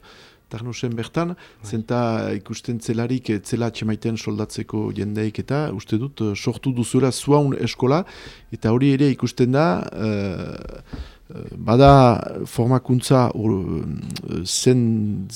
Tarnosen bertan, bai. zenta ikusten zelarik zela txemaiten soldatzeko jendeik eta uste dut eh, sortu duzuela zuaun eskola. Eta hori ere ikusten da uh, bada formakuntza uh, zen,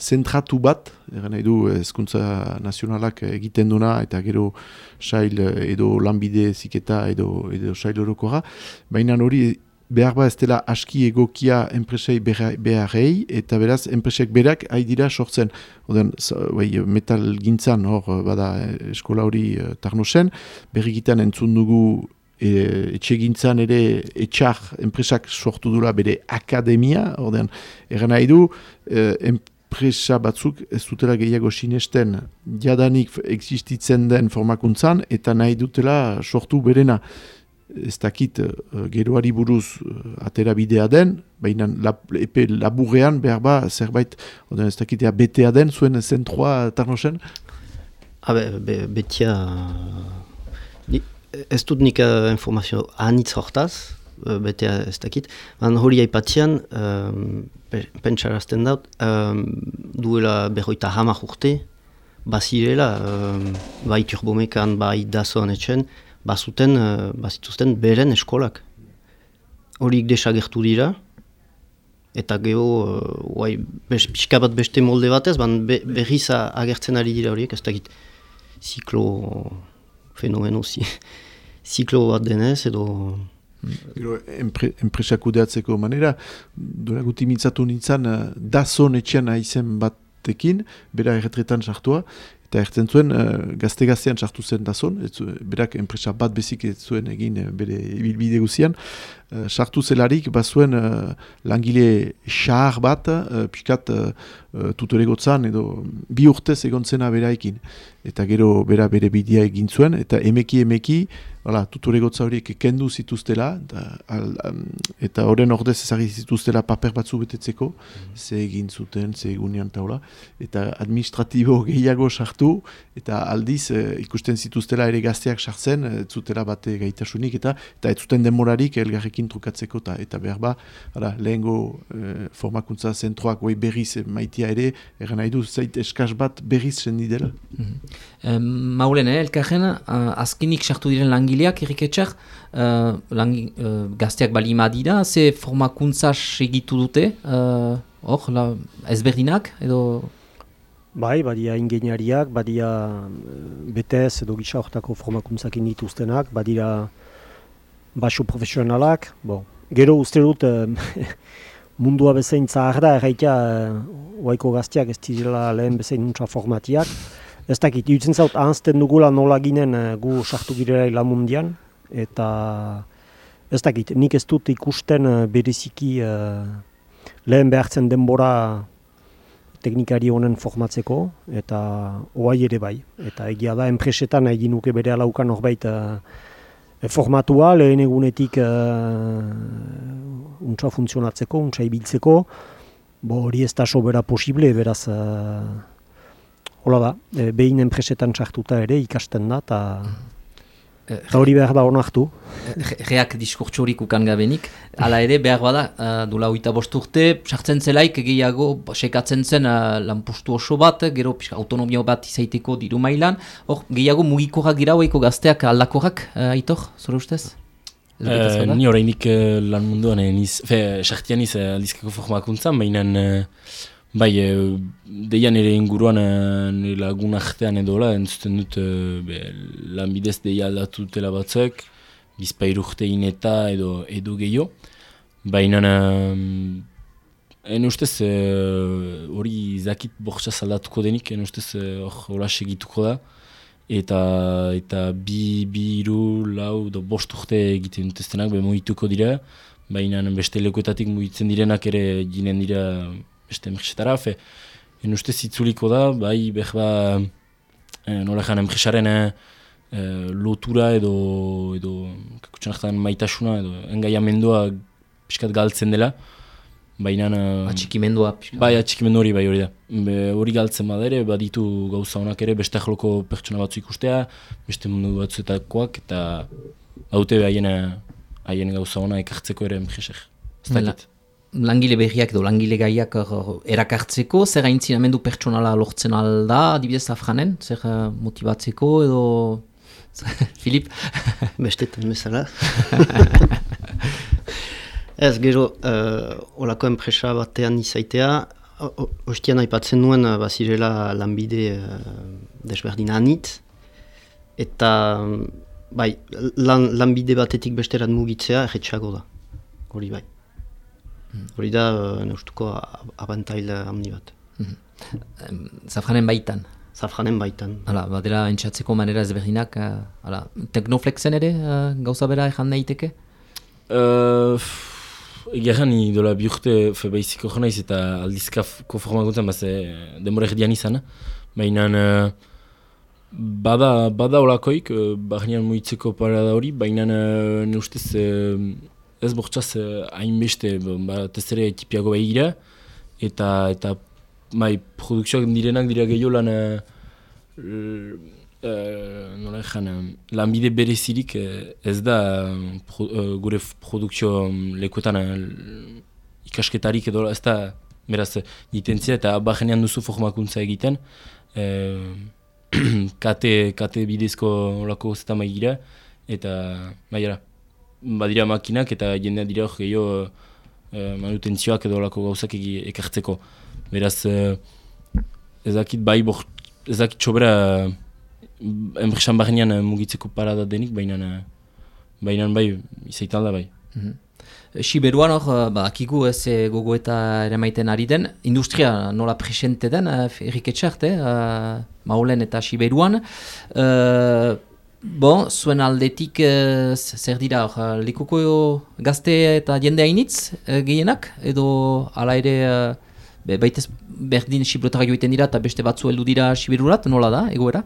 zentratu bat, eran nahi du ezkuntza nazionalak egiten duna eta gero sail edo lanbide ziketa edo, edo sail orokoa, baina hori behar ba ez dela aski egokia enpresei beharrei, eta beraz enpresek berak dira sortzen. Oden, bai, metal gintzan hor, bada eskola hori uh, tarnosen, berrikitan entzun dugu e, etxe gintzan ere etxar enpresak sortu dura bere akademia, orden, eran nahi du, e, enpresa batzuk ez dutela gehiago sinesten. Jadanik existitzen den formakuntzan, eta nahi dutela sortu berena ez dakit uh, geroari buruz uh, atera bidea den, baina lab, epe laburrean behar ba zerbait, ez dakit betea den zuen zentroa tarnosen? Habe, be, betia... Ni, ez dut nik uh, informazio anitz hortaz, betea ez dakit, baina hori haipatzean, um, pentsarazten dut, um, duela berroita hamar urte, bazirela, um, bai turbomekan, bai dazoan etxen, bazuten, uh, bazituzten beren eskolak. Horik desagertu dira, eta geho, uh, pixka bat beste molde batez, ban be, berriz agertzen ari dira horiek, ez dakit, ziklo fenomeno, zi, [LAUGHS] ziklo bat denez, edo... Gero, udeatzeko manera, dura guti mintzatu nintzen, uh, dazon etxean aizen batekin, bera erretretan sartua, Eta ertzen zuen, uh, gazte-gaztean sartu zen dazon, berak enpresa bat bezik ez zuen egin uh, bere ibilbide guzian. Uh, sartu zelarik, bazuen uh, langile xahar bat, uh, pikat uh, tutore gotzan, edo bi urtez egon zena beraikin. Eta gero bera bere bidea egin zuen, eta emeki emeki, Hala, tutore gotza horiek kendu zituztela, eta horren ordez ezagit zituztela paper batzu betetzeko, mm ze egin zuten, ze egunean taula, eta administratibo [LAUGHS] gehiago sartu, eta aldiz e, ikusten zituztela ere gazteak sartzen, ez zutela bate gaitasunik, eta eta ez zuten demorarik elgarrekin trukatzeko, eta, eta behar ba, hala, lehengo e, formakuntza zentroak goi berriz maitia ere, erren nahi du, zait eskaz bat berriz sendi dela. Mm -hmm. Maulen, eh, elkarren, azkinik sartu diren langile langileak irriketxar, uh, langi, uh, gazteak bali dira, ze formakuntza segitu dute, hor, uh, ezberdinak, edo... Bai, badia ingeniariak, badia BTS edo gisa horretako formakuntzak dituztenak, badira baso profesionalak, bo. Gero uste dut, [LAUGHS] mundua bezain zahar da, erraitea, uh, gazteak ez direla lehen bezain nuntza formatiak, Ez dakit, dutzen zaut ahazten dugula nola ginen uh, gu sartu girela ilamundian, eta ez dakit, nik ez dut ikusten uh, bereziki uh, lehen behartzen denbora teknikari honen formatzeko, eta oai ere bai. Eta egia da, enpresetan egin nuke bere alaukan horbait uh, formatua, lehen egunetik uh, untsa funtzionatzeko, untsa ibiltzeko, bo hori ez da sobera posible, beraz... Hola da, e, behin enpresetan txartuta ere ikasten da, eta eh, hori behar da honartu. Reak diskurtsorik ukan gabenik, ala ere behar bada, uh, dula oita bosturte, sartzen zelaik gehiago, sekatzen zen uh, lanpustu oso bat, gero autonomio bat izaiteko diru mailan, hor gehiago mugikorak gira hoiko gazteak aldakorak, uh, aitor, zure ustez? Uh, ni horreinik uh, lan munduan, niz, fe, sartian iz uh, aldizkako formakuntzan, baina Bai, e, deian ere inguruan e, lagun artean edo la, entzuten dut e, be, lan bidez deia aldatu dutela batzuk, bizpairu urtein eta edo, edo gehiago. Baina, en ustez, hori e, zakit bortxa aldatuko denik, en ustez, hori e, segituko da. Eta, eta bi, bi, iru, lau, do, bost urte egiten duteztenak, be, mohituko dira. Baina, beste lekuetatik mugitzen direnak ere ginen dira beste emerxetara, fe, uste zitzuliko da, bai, behar ba, e, nola jan, emerxaren e, lotura edo, edo kakutxan maitasuna edo engaiamendua piskat galtzen dela. Baina... Atxikimendua. Bai, atxikimendu hori bai hori da. hori galtzen badere, baditu gauza honak ere, beste joloko pertsona batzu ikustea, beste mundu batzuetakoak, eta haute haien, haien gauza hona ekartzeko ere mjesek. Langile berriak edo langile gaiak erakartzeko, zer amendu pertsonala lortzen alda, adibidez afranen, zer uh, motibatzeko edo... [LAUGHS] Filip? [LAUGHS] Bestetan bezala. [LAUGHS] Ez, gero, uh, olako enpresa batean izaitea, hostian aipatzen nuen, uh, bazirela lanbide uh, desberdin anit, eta bai, lan, lanbide batetik besterat mugitzea erretxago da, hori bai. Hori da, uh, neustuko abantail hamni bat. Zafranen baitan? Zafranen baitan. Hala, badera entxatzeko manera ezberdinak, uh, hala, teknoflexen ere uh, gauza bera ezan daiteke? Uh, Egeran ni dola bi urte beiziko naiz eta aldizkako formakuntzen base demora erdian izan. Baina uh, bada, bada olakoik, uh, barnean muitzeko parada hori, baina uh, ne ustez uh, ez bortzaz hainbeste uh, ba, tezere tipiago behigira. Eta, eta bai, produkzioak direnak dira gehiago lan Uh, nola ezan, lanbide berezirik ez da uh, gure produkzio lekuetan uh, ikasketarik edo ez da beraz jitentzia eta bajenean duzu formakuntza egiten. Uh, [CLEARS THROAT] kate, kate bidezko olako zeta maigira eta maiera badira makinak eta jendea dira hor gehiago uh, manutentzioak edo olako gauzak ekartzeko beraz uh, ezakit bai ezakit sobera enpresan barnean eh, mugitzeko parada denik, baina eh, baina bai, izaitan da bai. Mm -hmm. Siberuan hor, ba, akigu ez gogo eta ere maiten ari den, industria nola presente den, erriketxart, eh, maulen eta Siberuan. Uh, bon, zuen aldetik uh, zer dira, uh, likuko gazte eta jende hainitz uh, gehienak, edo ala ere, uh, be, baitez berdin Siberutara joiten dira eta beste batzu heldu dira Siberurat, nola da, egoera?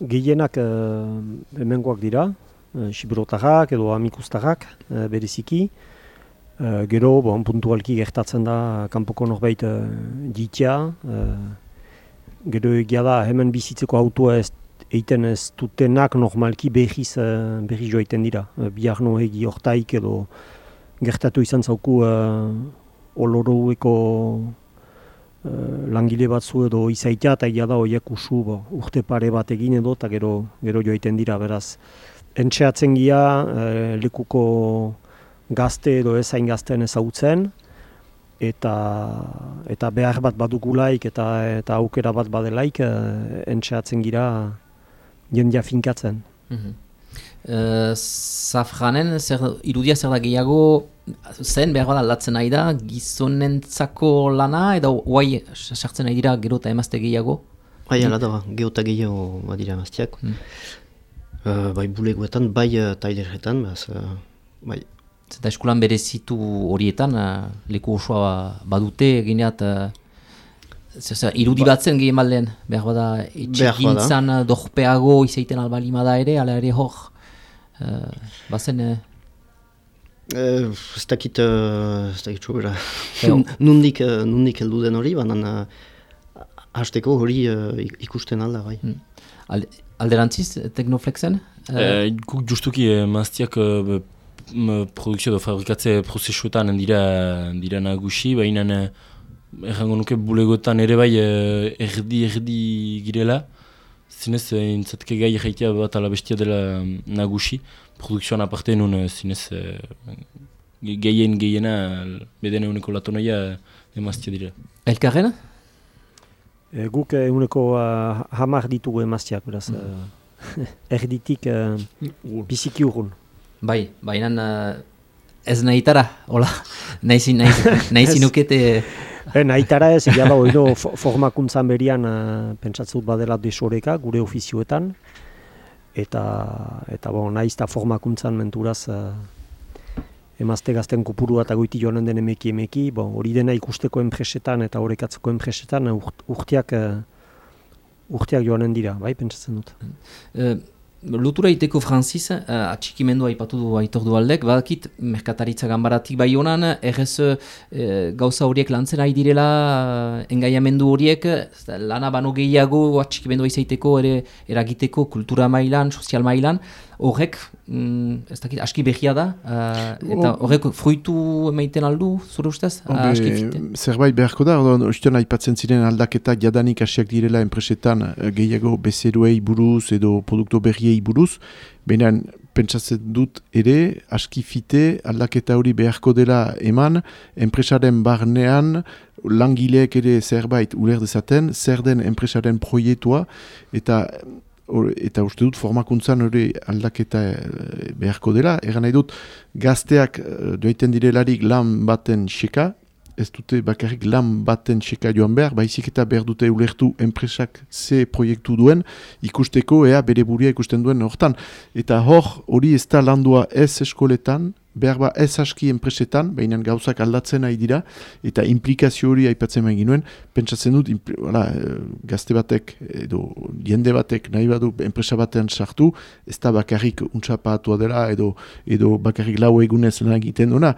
gehienak uh, hemengoak dira, uh, edo amikustarrak uh, bereziki. Uh, gero, bon, puntualki gertatzen da, kanpoko norbait uh, jitia. Uh, gero egia da, hemen bizitzeko autoa ez eiten ez dutenak normalki behiz, uh, behiz joaiten dira. Uh, Biar no egi ortaik edo gertatu izan zauku uh, oloroeko Eh, langile batzu edo izaitea eta ia da horiek usu bo, urte pare bat egin edo eta gero, gero joaiten dira beraz. Entxeatzen gira e, lekuko gazte edo ezain gazten ezagutzen eta eta behar bat badugulaik eta eta aukera bat badelaik e, entxeatzen gira jendia finkatzen. Mm Zafranen, zer, irudia zer da gehiago, zen behar bat aldatzen nahi da, gizonentzako lana, edo guai sartzen nahi dira gero eta emazte gehiago? Bai, ala da, gero eta gehiago badira emazteak. Hmm. Uh, bai bulegoetan, bai uh, taileretan, behaz, uh, bai. Zeta eskulan berezitu horietan, uh, leku osoa badute, gineat, uh, irudi ba- batzen gehien baldean, behar bada, etxigintzan dohpeago izaiten albalimada ere, ala ere hor, Uh, bazen... Uh... Uh, ez dakit, uh, ez dakit txobera. nundik, uh, nundik heldu den hori, baina uh, hasteko hori uh, ikusten alda, bai. Hmm. alderantziz, Teknoflexen? Uh... Uh, guk justuki uh, maztiak uh, produkzio edo fabrikatze prozesuetan dira, dira nagusi, baina uh, errango nuke bulegotan ere bai erdi-erdi girela zinez intzatke gai jaitea bat alabestia dela mm, nagusi, produkzioan aparte nun eh, zinez gehien gehiena bedene uneko latonaia emaztia dira. Elkarrena? E, guk uneko uh, hamar ditugu emaztiak, beraz, mm. [LAUGHS] erditik uh, biziki urgun. Bai, baina uh, ez nahitara, hola, nahi [LAUGHS] zinukete... Ben, aitara ez, ja da, oido, formakuntzan berian uh, pentsatzut badela desoreka gure ofizioetan. Eta, eta bon, nahiz eta formakuntzan menturaz uh, emazte gazten kopurua eta goiti joanen den emeki emeki. Bon, hori dena ikusteko enpresetan eta horrekatzeko enpresetan uh, urteak uh, urteak joanen dira, bai, pentsatzen dut. Uh, Lutura iteko Francis, uh, atxikimendua ipatu du aitor du aldek, badakit, merkataritza ganbaratik bai honan, errez uh, gauza horiek lantzen ari direla, uh, engaiamendu horiek, lana bano gehiago atxikimendua izaiteko, ere eragiteko, kultura mailan, sozial mailan, horrek, mm, ez dakit, aski behia da, uh, eta horrek fruitu emaiten aldu, zure ustez? zerbait beharko da, ostion aipatzen ziren aldaketak jadanik asiak direla enpresetan gehiago bezeruei buruz edo produktu berriei buruz, baina pentsatzen dut ere, aski fite aldaketa hori beharko dela eman, enpresaren barnean, langileek ere zerbait uler dezaten, zer den enpresaren proiektua, eta eta uste dut formakuntzan hori aldaketa eh, beharko dela. Egan nahi dut gazteak uh, doiten direlarik lan baten xeka, ez dute bakarrik lan baten xeka joan behar, baizik eta behar dute ulertu enpresak ze proiektu duen, ikusteko ea bere buria ikusten duen hortan. Eta hor hori ez da landua ez eskoletan, behar ba ez aski enpresetan, baina gauzak aldatzen nahi dira, eta implikazio hori aipatzen main ginuen, pentsatzen dut, wala, eh, gazte batek, edo jende batek nahi badu enpresa batean sartu, ez da bakarrik untsapatua dela, edo, edo bakarrik lau egunez lan egiten duena,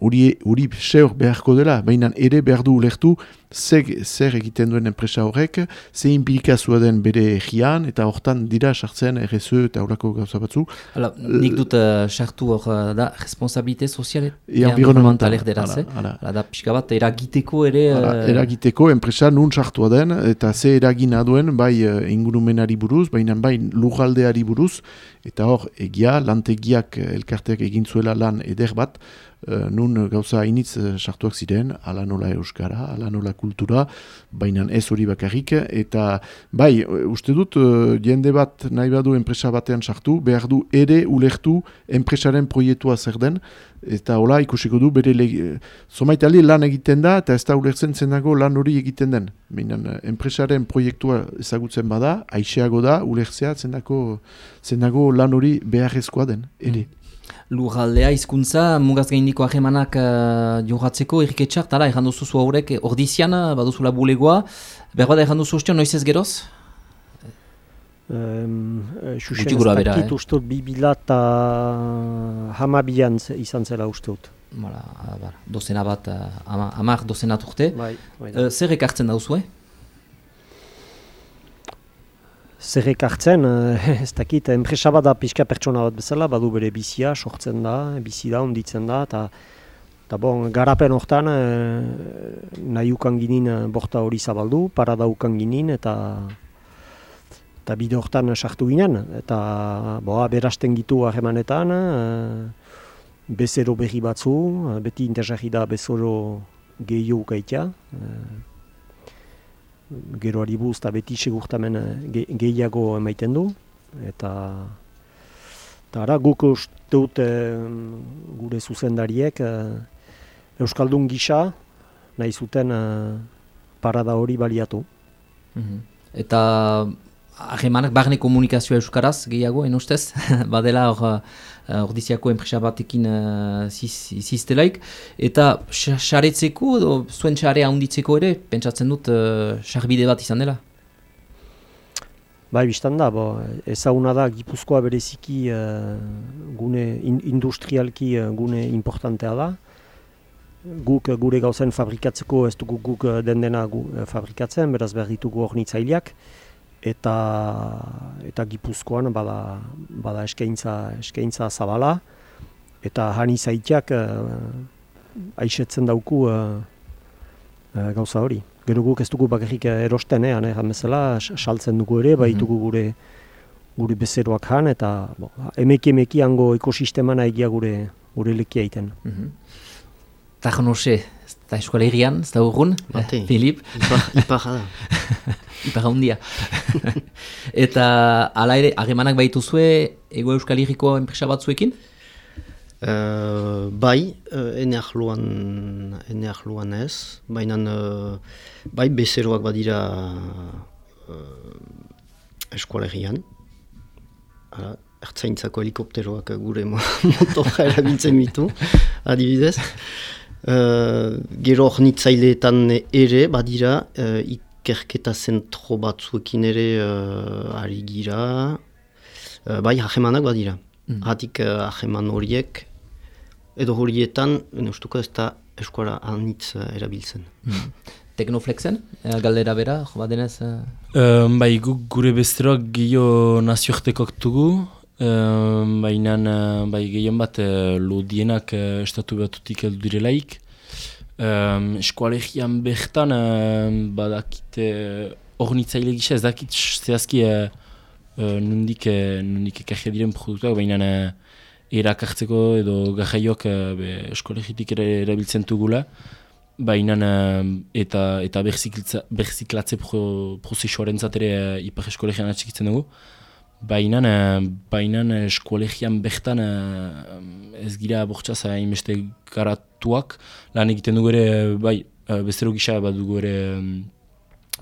hori, hori seur beharko dela, baina ere behar du ulertu, zer, zer egiten duen enpresa horrek, ze implikazioa den bere egian, eta hortan dira sartzen RSE eta horako gauza batzu. Hala, nik dut uh, sartu hor uh, da, responsabilite sozial eta environmental erderaz, eh? Hala, da, pixka bat, eragiteko ere... Hala, uh... eragiteko, enpresa nun sartua den, eta ze eragina duen, bai ingurumenari buruz, baina bai lujaldeari buruz, eta hor, egia, lantegiak elkarteak egin zuela lan eder bat, Uh, nun gauza initz sartuak ziren, ala nola euskara, ala nola kultura, baina ez hori bakarrik, eta bai, uste dut, uh, jende bat nahi badu enpresa batean sartu, behar du ere ulertu enpresaren proiektua zer den, eta hola ikusiko du bere zomaitali lan egiten da, eta ez da ulertzen zenago lan hori egiten den. Baina enpresaren proiektua ezagutzen bada, aixeago da, ulertzea zenako, zenako lan hori beharrezkoa den, ere. Mm. Lurraldea hizkuntza mugaz gaindiko ahemanak uh, jogatzeko eriketxak, tala, erran duzu zu haurek ordizian, baduzula bulegoa, behar bada erran duzu ustio, noiz ez geroz? Um, Xuxen ez dakit eh? usteut bibila eta hamabian izan zela usteut. Bara, dozena bat, uh, amak dozena turte. Bai, bai. Uh, zer ekartzen dauzu, eh? Zerrek hartzen, eh, [LAUGHS] ez dakit, enpresa bat da pixka pertsona bat bezala, badu bere bizia, sortzen da, bizi da, onditzen da, eta bon, garapen hortan eh, nahi ukan ginin borta hori zabaldu, parada ukan ginin, eta eta bide hortan sartu ginen, eta boa, berasten gitu harremanetan, bezero berri batzu, beti interesari da bezero gehiago gaitea, geroari buz eta beti segurtamen eh, gehiago emaiten du. Eta, eta ara, guk uste dut eh, gure zuzendariek eh, Euskaldun gisa nahi zuten parada hori baliatu. Mhm. Eta ahemanak barne komunikazioa Euskaraz gehiago, enostez? [LAUGHS] Badela hor uh, ordiziako enpresa batekin uh, eta xaretzeko, zuen xarea handitzeko ere, pentsatzen dut, xarbide uh, bat izan dela? Bai, biztan da, bo, ezaguna da, Gipuzkoa bereziki uh, gune industrialki uh, gune importantea da. Guk gure gauzen fabrikatzeko ez dugu guk den dena gu, fabrikatzen, beraz behar ditugu hor eta eta Gipuzkoan bada bada eskaintza eskaintza zabala eta hani zaitiak uh, aixetzen dauku uh, gauza hori. Gero guk ez dugu bakarrik erosten ean, eh, bezala, saltzen dugu ere, bai dugu gure gure bezeroak han, eta bo, emeki emeki hango ekosistemana egia gure gure lekia iten. Mm -hmm. Eta eskola ez da urgun, eh, Filip? [LAUGHS] Iparra da. Iparra hundia. [LAUGHS] eta ala ere, agemanak baitu zue, ego euskal irriko enpresa batzuekin? Uh, bai, uh, ene ahluan, ene ez, baina uh, bai bezeroak badira uh, eskolegian, uh, ertzaintzako helikopteroak gure [LAUGHS] motorra erabiltzen mitu, adibidez. Uh, gero ornitzaileetan ere badira uh, ikerketa zentro batzuekin ere uh, ari gira, uh, bai hagemanak badira. Mm. Hatik uh, hageman horiek, edo horietan, ustuko ez da eskuara anitz uh, erabiltzen. Mm. Teknoflexen, uh, galdera bera, jo badenez? Uh... Um, bai, gu, gure besteroak gehiago nazioartekoak dugu, um, baina bai, gehien bat uh, lodienak uh, estatu batutik heldu direlaik. Um, eskualegian bertan, uh, badakite ornitzaile gisa, ez dakit zehazki uh, nundik, nundik ekarria diren produktuak, baina erakartzeko edo gajaioak uh, eskualegitik ere erabiltzen dugula baina eta eta berziklatze pro, prozesuaren zatere uh, ipar eskolegian atxikitzen dugu. Baina, baina eskolegian bertan ez gira bortxaz hainbeste garatuak. Lan egiten dugu ere, bai, bezero gisa bat dugu ere,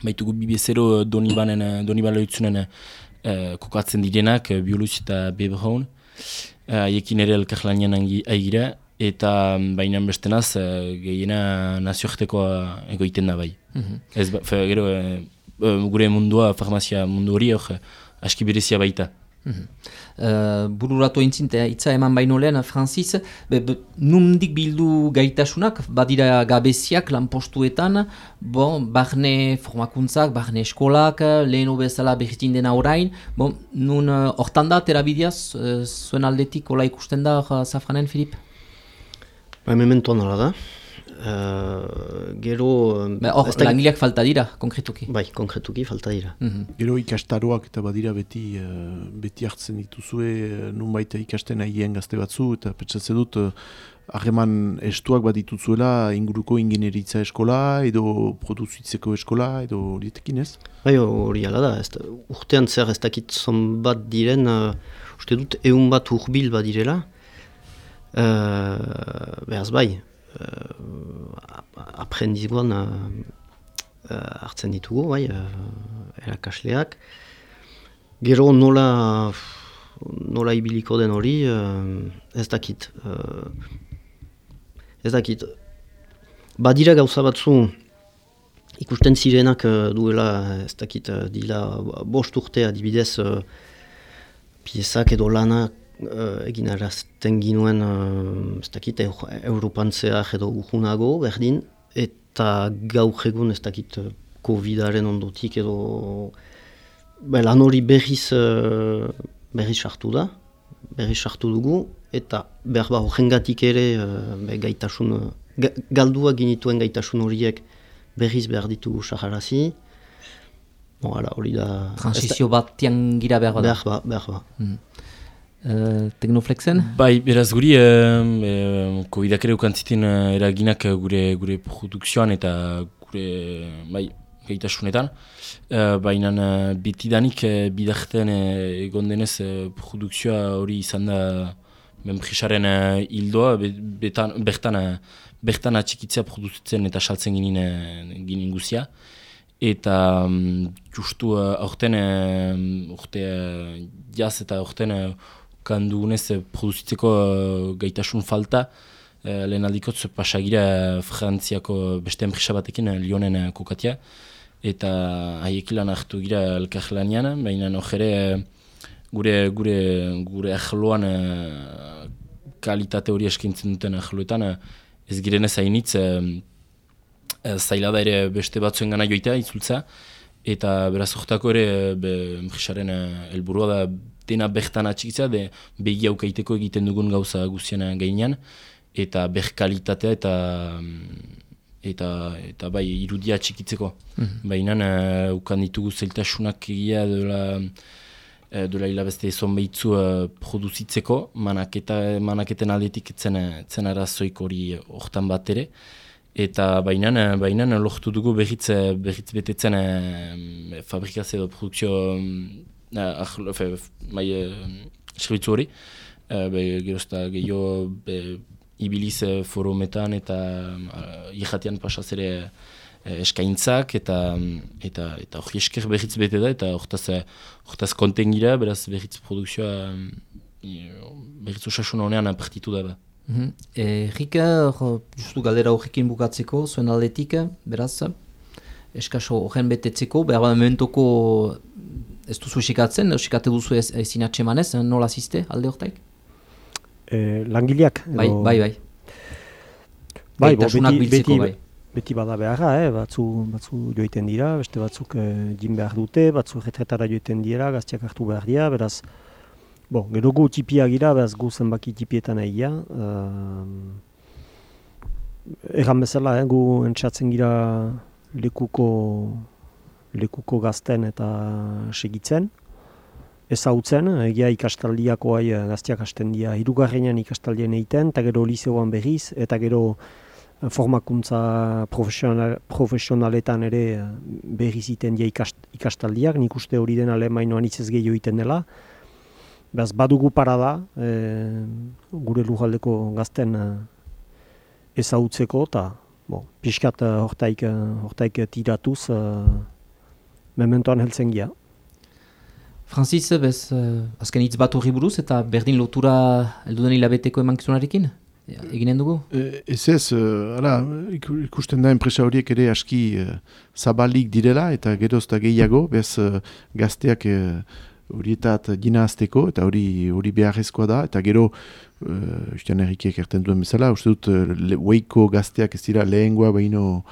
baitugu bi bezero doni banen, doni bala kokatzen direnak, bioluz eta bebraun. Haiekin ere elkarlanian aigira, eta mm, baina bestenaz gehiena nazioartekoa egoiten da bai. Mm Ez, ba, fe, gero, gure mundua, farmazia mundu hori hor, aski berezia baita. Mm -hmm. uh, bururatu entzinte, itza eman baino lehen, Francis, be, be, nundik bildu gaitasunak, badira gabeziak lanpostuetan, bon, barne formakuntzak, barne eskolak, lehen bezala behitin dena orain, bon, nun hortan uh, da, terabideaz, uh, zuen aldetik, ola ikusten da, uh, Zafranen, Filip? Ba, mementoan hala da. Uh, gero... Ba, or, langileak falta dira, konkretuki. Bai, konkretuki falta dira. Mm -hmm. Gero ikastaroak eta badira beti, uh, beti hartzen dituzue, uh, nun baita ikasten ahien gazte batzu, eta petsatzen dut, uh, Hageman estuak bat dituzuela inguruko ingenieritza eskola edo produzitzeko eskola edo horietekin ez? Bai hori ala da, ez, urtean zer ez dakit zon bat diren, uh, uste dut egun bat urbil bat direla, Uh, behaz bai, uh, aprendizgoan uh, uh, hartzen ditugu, bai, uh, erakasleak. Gero nola, nola ibiliko den hori, uh, ez dakit. Uh, ez dakit. Badira gauza batzu, ikusten zirenak uh, duela, ez dakit, uh, dila bost urte adibidez, uh, piezak edo lanak uh, egin arazten ginuen, uh, ez dakit, Europan edo ujunago, berdin, eta gaur egun ez dakit COVID-aren ondotik edo be, lan hori berriz, uh, berriz sartu da, berriz sartu dugu, eta behar ba horrengatik ere uh, be, gaitasun, ga, galdua ginituen gaitasun horiek berriz behar ditugu saharazi, Bon, hori da... Transizio bat tian gira behar ba. Behar ba, behar ba. Hmm. Uh, teknoflexen? Bai, beraz guri, uh, uh, COVID-ak ere ukantziten uh, eraginak gure, gure produkzioan eta gure bai, gaitasunetan. Uh, Baina uh, betidanik uh, bidarten uh, egon denez uh, produkzioa hori izan da benprisaren uh, hildoa, betan, bertan, uh, atxikitzea produzitzen eta saltzen ginen, uh, ginen guzia. Eta um, justu uh, aurten, uh, urte uh, jaz eta aurten uh, kandu unez eh, produzitzeko uh, gaitasun falta, uh, lehen aldikotz pasagira frantziako beste enpresa batekin, uh, Lyonen kokatia, eta haiekilan hartu gira elkarlanean, baina nojere gure, gure, gure ahloan kalitate hori eskintzen duten ahloetan, uh, ez giren ez hainitz, zaila da ere beste batzuen gana joitea, itzultza, eta beraz ortako ere enpresaren helburua da dena bertan atxikitzea, de begi aukaiteko egiten dugun gauza guztiena gainean, eta berkalitatea eta eta eta bai irudia txikitzeko. Mm -hmm. Baina uh, ukan ditugu zeltasunak egia dola uh, dola hilabeste ezon behitzu uh, produzitzeko, manaketa, manaketen aldetik zen, zen arazoik hori hortan bat ere. Eta baina, baina lortu dugu behitz, behitz betetzen uh, fabrikazio edo produkzio mai servitzu hori, be, gerozta gehiago ibiliz forumetan eta uh, ihatean pasaz ere eskaintzak eta eta eta hori esker behitz bete da eta hortaz, hortaz kontengira, beraz behitz produkzioa behitz osasun honean partitu da. -hmm. e, Rika, justu galdera horrekin bukatzeko, zuen aldetik, beraz? eskaso horren betetzeko, behar bat mementoko ez duzu esikatzen, esikate duzu ez, ezin atxemanez, nola ziste alde hortaik? E, langileak? Bai, bai, bai. Bai, bo, beti, biltzeko, beti, bai. beti bada beharra, eh? batzu, batzu joiten dira, beste batzuk eh, jin behar dute, batzu retretara joiten dira, gaztiak hartu behar dira, beraz, bo, gero gu txipia gira, beraz gu zenbaki txipietan egia. Uh, Egan bezala, eh? gu entxatzen gira lekuko, lekuko gazten eta segitzen. Ezautzen, egia ikastaldiako hai gaztiak hasten dira hirugarrenean ikastaldien egiten, eta gero liseoan berriz, eta gero eh, formakuntza profesional, profesionaletan ere eh, berriz iten dira ikast, ikastaldiak, nik uste hori den alemainoan itzez gehiago egiten dela. Beraz, badugu parada, e, gure lujaldeko gazten ezautzeko, eta bo, pixkat eh, hortaik, eh, hortaik tiratuz, e, mementoan heltzen gira. Francis, bez, uh, azken hitz bat horri buruz eta berdin lotura elduden hilabeteko emankizunarekin? Eginen dugu? E, Ez ez, uh, ara, iku- ikusten da enpresa horiek ere aski uh, zabalik direla eta geroz eta gehiago, bez uh, gazteak uh, horietat gina azteko eta hori hori beharrezkoa da eta gero uh, Justian Errikiek erten duen bezala, uste dut uh, le, weiko gazteak ez dira lehengoa baino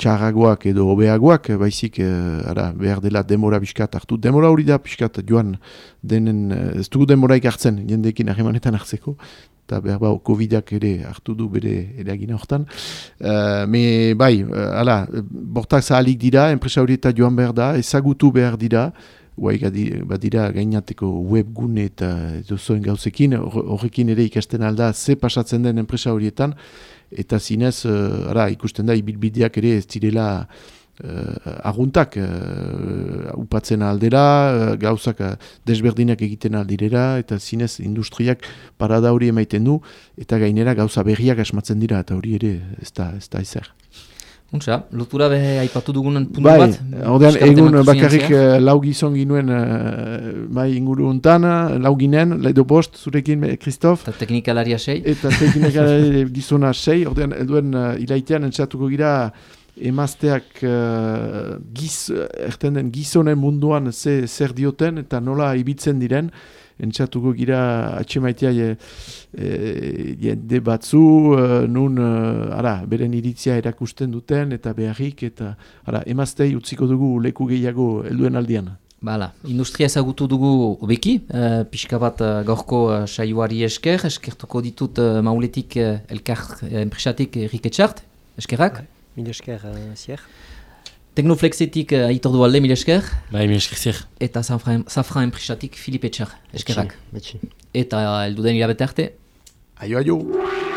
txarragoak edo hobeagoak, baizik uh, ara, behar dela demora pixkat hartu. Demora hori da pixkat joan denen, uh, ez dugu demoraik hartzen, jendeekin harremanetan hartzeko, eta behar bau Covidak ere hartu du bere eragina hortan. Uh, me bai, ala, bortak zahalik dira, enpresa horieta joan behar da, ezagutu behar dira, Guai, badira gainateko webgune eta dozoen gauzekin, hor- horrekin ere ikasten alda ze pasatzen den enpresa horietan, eta zinez, uh, ara, ikusten da, ibilbideak ere ez direla uh, aguntak uh, upatzen aldera, uh, gauzak uh, desberdinak egiten aldirera, eta zinez industriak parada hori emaiten du, eta gainera gauza berriak asmatzen dira, eta hori ere ez da, ez da ezer. Untsa, lotura be aipatu dugunan puntu Bai, bat. ordean egun bakarrik eh, lau gizon ginuen eh, bai inguru hontan, eh, lau ginen, edo bost, zurekin, Christoph, Eta teknikalaria sei. eta ere [LAUGHS] gizona sei, ordean elduen uh, ilaitean entzatuko gira emazteak uh, giz, erten den gizonen munduan ze, zer dioten eta nola ibitzen diren, entzatuko gira atxemaitea e, e, jende batzu, uh, nun, uh, ara, beren iritzia erakusten duten eta beharrik, eta ara, emaztei utziko dugu leku gehiago helduen aldian. Bala, industria ezagutu dugu obeki, uh, pixka bat uh, gaurko uh, saioari esker, eskertuko ditut uh, mauletik uh, elkar uh, enpresatik Etxart, eskerrak. Mil esker, uh. Teknoflexetik uh, aitor du alde, mil esker, Bai, mi esker zier. eta Safran Safran enpresatik Filip Etxar, eskerrak. Betxi. Eta elduden hilabete arte, Aio, aio!